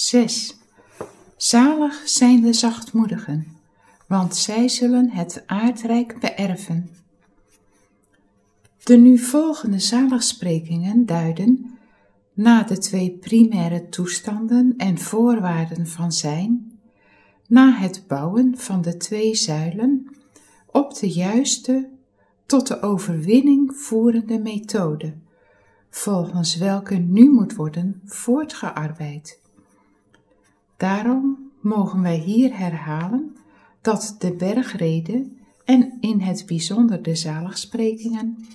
6. Zalig zijn de zachtmoedigen, want zij zullen het aardrijk beërven. De nu volgende zaligsprekingen duiden, na de twee primaire toestanden en voorwaarden van zijn, na het bouwen van de twee zuilen, op de juiste, tot de overwinning voerende methode, volgens welke nu moet worden voortgearbeid. Daarom mogen wij hier herhalen dat de bergrede en in het bijzonder de zaligsprekingen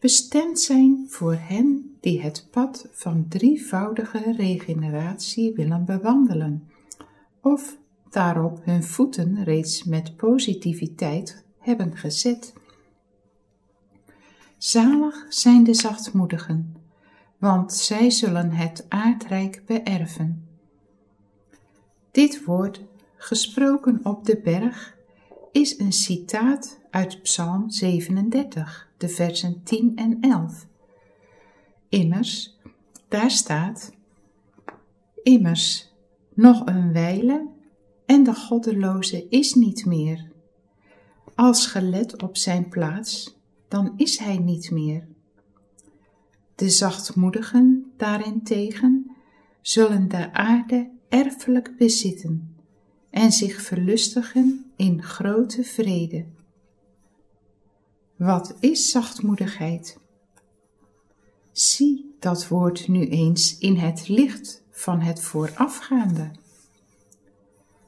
bestemd zijn voor hen die het pad van drievoudige regeneratie willen bewandelen, of daarop hun voeten reeds met positiviteit hebben gezet. Zalig zijn de zachtmoedigen, want zij zullen het aardrijk beërven. Dit woord, gesproken op de berg, is een citaat uit Psalm 37, de versen 10 en 11. Immers, daar staat: Immers, nog een wijle en de goddeloze is niet meer. Als gelet op zijn plaats, dan is hij niet meer. De zachtmoedigen daarentegen zullen de aarde erfelijk bezitten en zich verlustigen in grote vrede. Wat is zachtmoedigheid? Zie dat woord nu eens in het licht van het voorafgaande.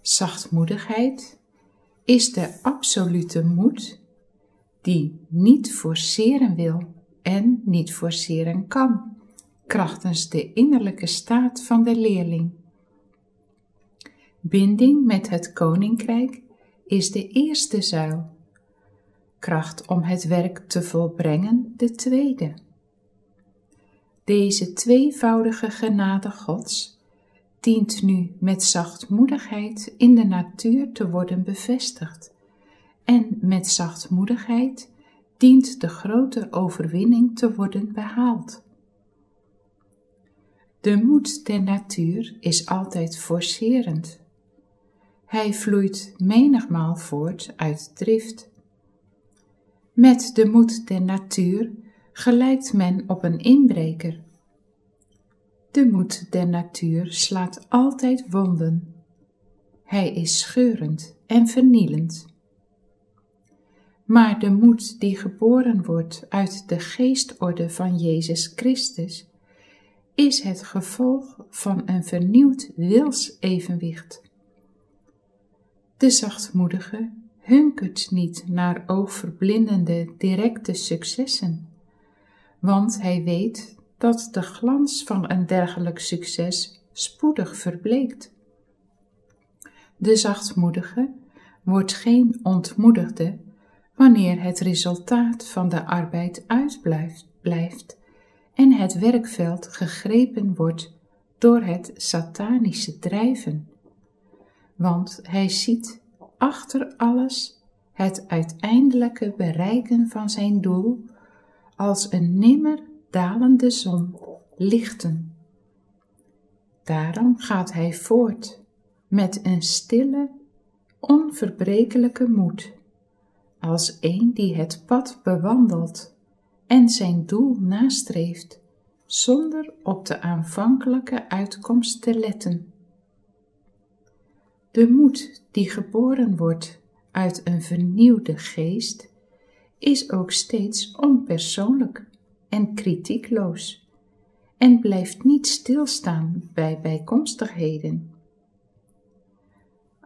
Zachtmoedigheid is de absolute moed die niet forceren wil en niet forceren kan, krachtens de innerlijke staat van de leerling. Binding met het koninkrijk is de eerste zuil. Kracht om het werk te volbrengen de tweede. Deze tweevoudige genade Gods dient nu met zachtmoedigheid in de natuur te worden bevestigd. En met zachtmoedigheid dient de grote overwinning te worden behaald. De moed der natuur is altijd forcerend hij vloeit menigmaal voort uit drift. Met de moed der natuur gelijkt men op een inbreker. De moed der natuur slaat altijd wonden. Hij is scheurend en vernielend. Maar de moed die geboren wordt uit de geestorde van Jezus Christus, is het gevolg van een vernieuwd wilsevenwicht. De zachtmoedige hunkert niet naar oogverblindende directe successen, want hij weet dat de glans van een dergelijk succes spoedig verbleekt. De zachtmoedige wordt geen ontmoedigde wanneer het resultaat van de arbeid uitblijft blijft en het werkveld gegrepen wordt door het satanische drijven want hij ziet achter alles het uiteindelijke bereiken van zijn doel als een nimmer dalende zon lichten. Daarom gaat hij voort met een stille, onverbrekelijke moed, als een die het pad bewandelt en zijn doel nastreeft, zonder op de aanvankelijke uitkomst te letten. De moed die geboren wordt uit een vernieuwde geest is ook steeds onpersoonlijk en kritiekloos en blijft niet stilstaan bij bijkomstigheden.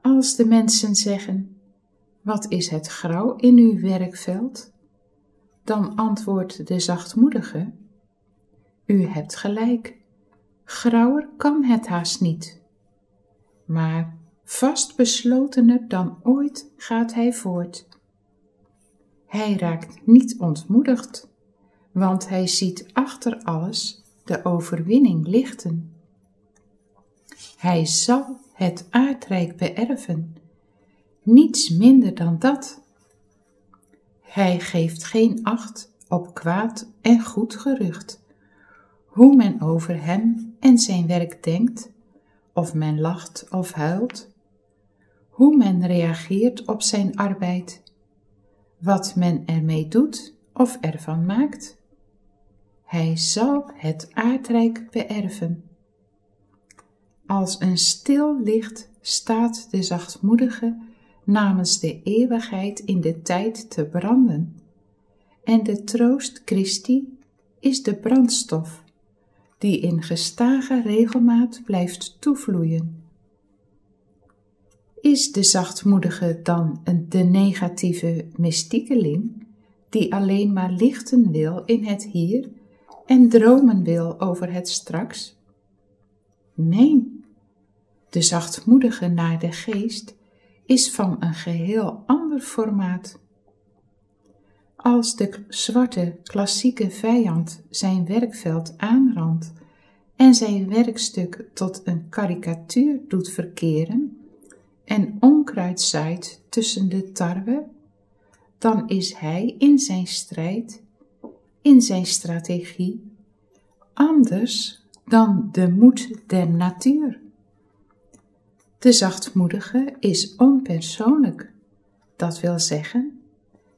Als de mensen zeggen: Wat is het grauw in uw werkveld? dan antwoordt de zachtmoedige: U hebt gelijk, grauwer kan het haast niet. Maar Vastbeslotener dan ooit gaat hij voort. Hij raakt niet ontmoedigd, want hij ziet achter alles de overwinning lichten. Hij zal het aardrijk beërven, niets minder dan dat. Hij geeft geen acht op kwaad en goed gerucht, hoe men over hem en zijn werk denkt of men lacht of huilt, hoe men reageert op zijn arbeid, wat men ermee doet of ervan maakt. Hij zal het aardrijk beërven. Als een stil licht staat de zachtmoedige namens de eeuwigheid in de tijd te branden. En de troost Christi is de brandstof die in gestage regelmaat blijft toevloeien. Is de zachtmoedige dan een de negatieve mystiekeling, die alleen maar lichten wil in het hier en dromen wil over het straks? Nee, de zachtmoedige naar de geest is van een geheel ander formaat. Als de zwarte klassieke vijand zijn werkveld aanrandt en zijn werkstuk tot een karikatuur doet verkeren en onkruid zaait tussen de tarwe, dan is hij in zijn strijd, in zijn strategie, anders dan de moed der natuur. De zachtmoedige is onpersoonlijk, dat wil zeggen,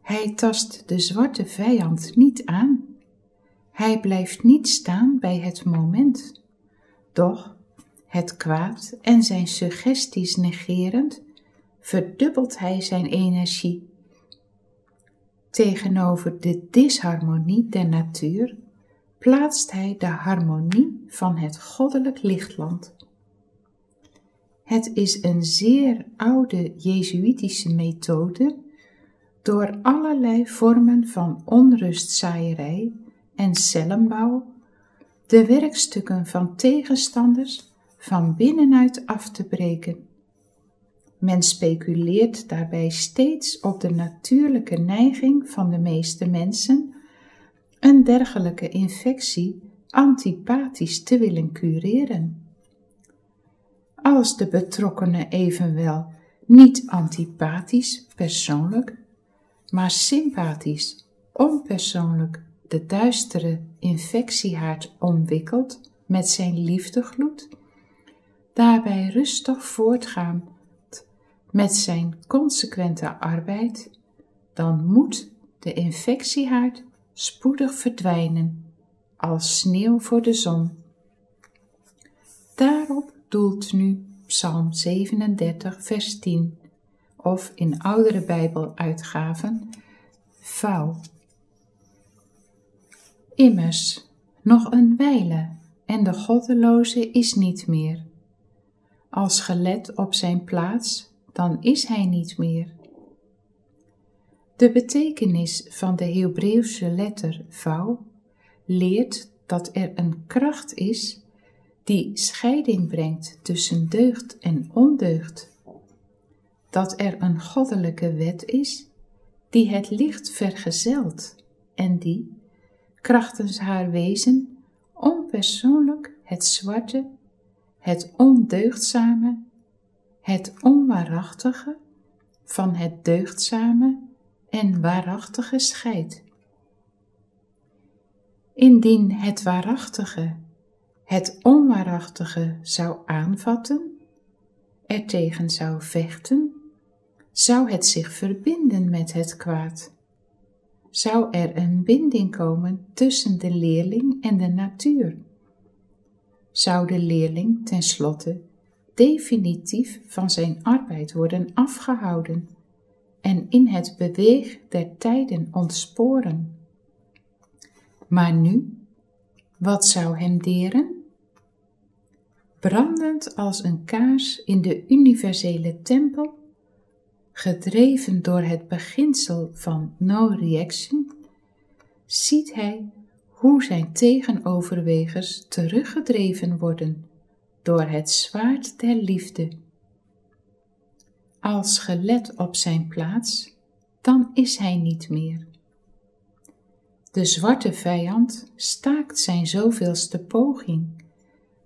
hij tast de zwarte vijand niet aan. Hij blijft niet staan bij het moment. Doch het kwaad en zijn suggesties negerend, verdubbelt hij zijn energie. Tegenover de disharmonie der natuur plaatst hij de harmonie van het goddelijk lichtland. Het is een zeer oude Jezuïtische methode door allerlei vormen van onrustzaaierij en cellenbouw de werkstukken van tegenstanders van binnenuit af te breken. Men speculeert daarbij steeds op de natuurlijke neiging van de meeste mensen een dergelijke infectie antipathisch te willen cureren. Als de betrokkenen evenwel niet antipathisch persoonlijk, maar sympathisch onpersoonlijk de duistere infectiehaard omwikkelt met zijn liefdegloed, daarbij rustig voortgaan met zijn consequente arbeid, dan moet de infectiehaard spoedig verdwijnen, als sneeuw voor de zon. Daarop doelt nu Psalm 37, vers 10, of in oudere Bijbeluitgaven, vouw. Immers, nog een wijle, en de goddeloze is niet meer. Als gelet op zijn plaats, dan is hij niet meer. De betekenis van de Hebreeuwse letter vouw leert dat er een kracht is die scheiding brengt tussen deugd en ondeugd. Dat er een goddelijke wet is die het licht vergezelt en die, krachtens haar wezen, onpersoonlijk het zwarte, het ondeugdzame, het onwaarachtige van het deugdzame en waarachtige scheidt. Indien het waarachtige het onwaarachtige zou aanvatten, er tegen zou vechten, zou het zich verbinden met het kwaad. Zou er een binding komen tussen de leerling en de natuur? Zou de leerling tenslotte definitief van zijn arbeid worden afgehouden en in het beweeg der tijden ontsporen? Maar nu, wat zou hem deren? brandend als een kaars in de universele tempel, gedreven door het beginsel van no reaction, ziet hij hoe zijn tegenoverwegers teruggedreven worden door het zwaard der liefde. Als gelet op zijn plaats, dan is hij niet meer. De zwarte vijand staakt zijn zoveelste poging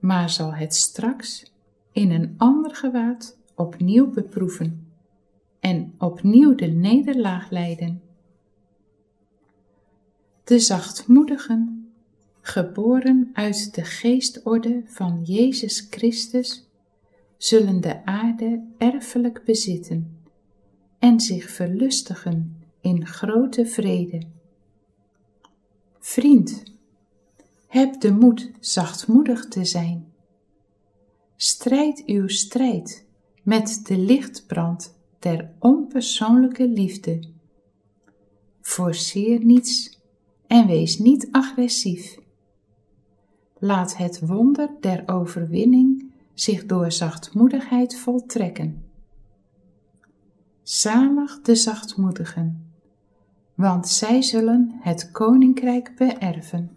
maar zal het straks in een ander gewaad opnieuw beproeven en opnieuw de nederlaag leiden. De zachtmoedigen, geboren uit de geestorde van Jezus Christus, zullen de aarde erfelijk bezitten en zich verlustigen in grote vrede. Vriend, heb de moed zachtmoedig te zijn. Strijd uw strijd met de lichtbrand der onpersoonlijke liefde. Forceer niets en wees niet agressief. Laat het wonder der overwinning zich door zachtmoedigheid voltrekken. Zalig de zachtmoedigen, want zij zullen het koninkrijk beërven.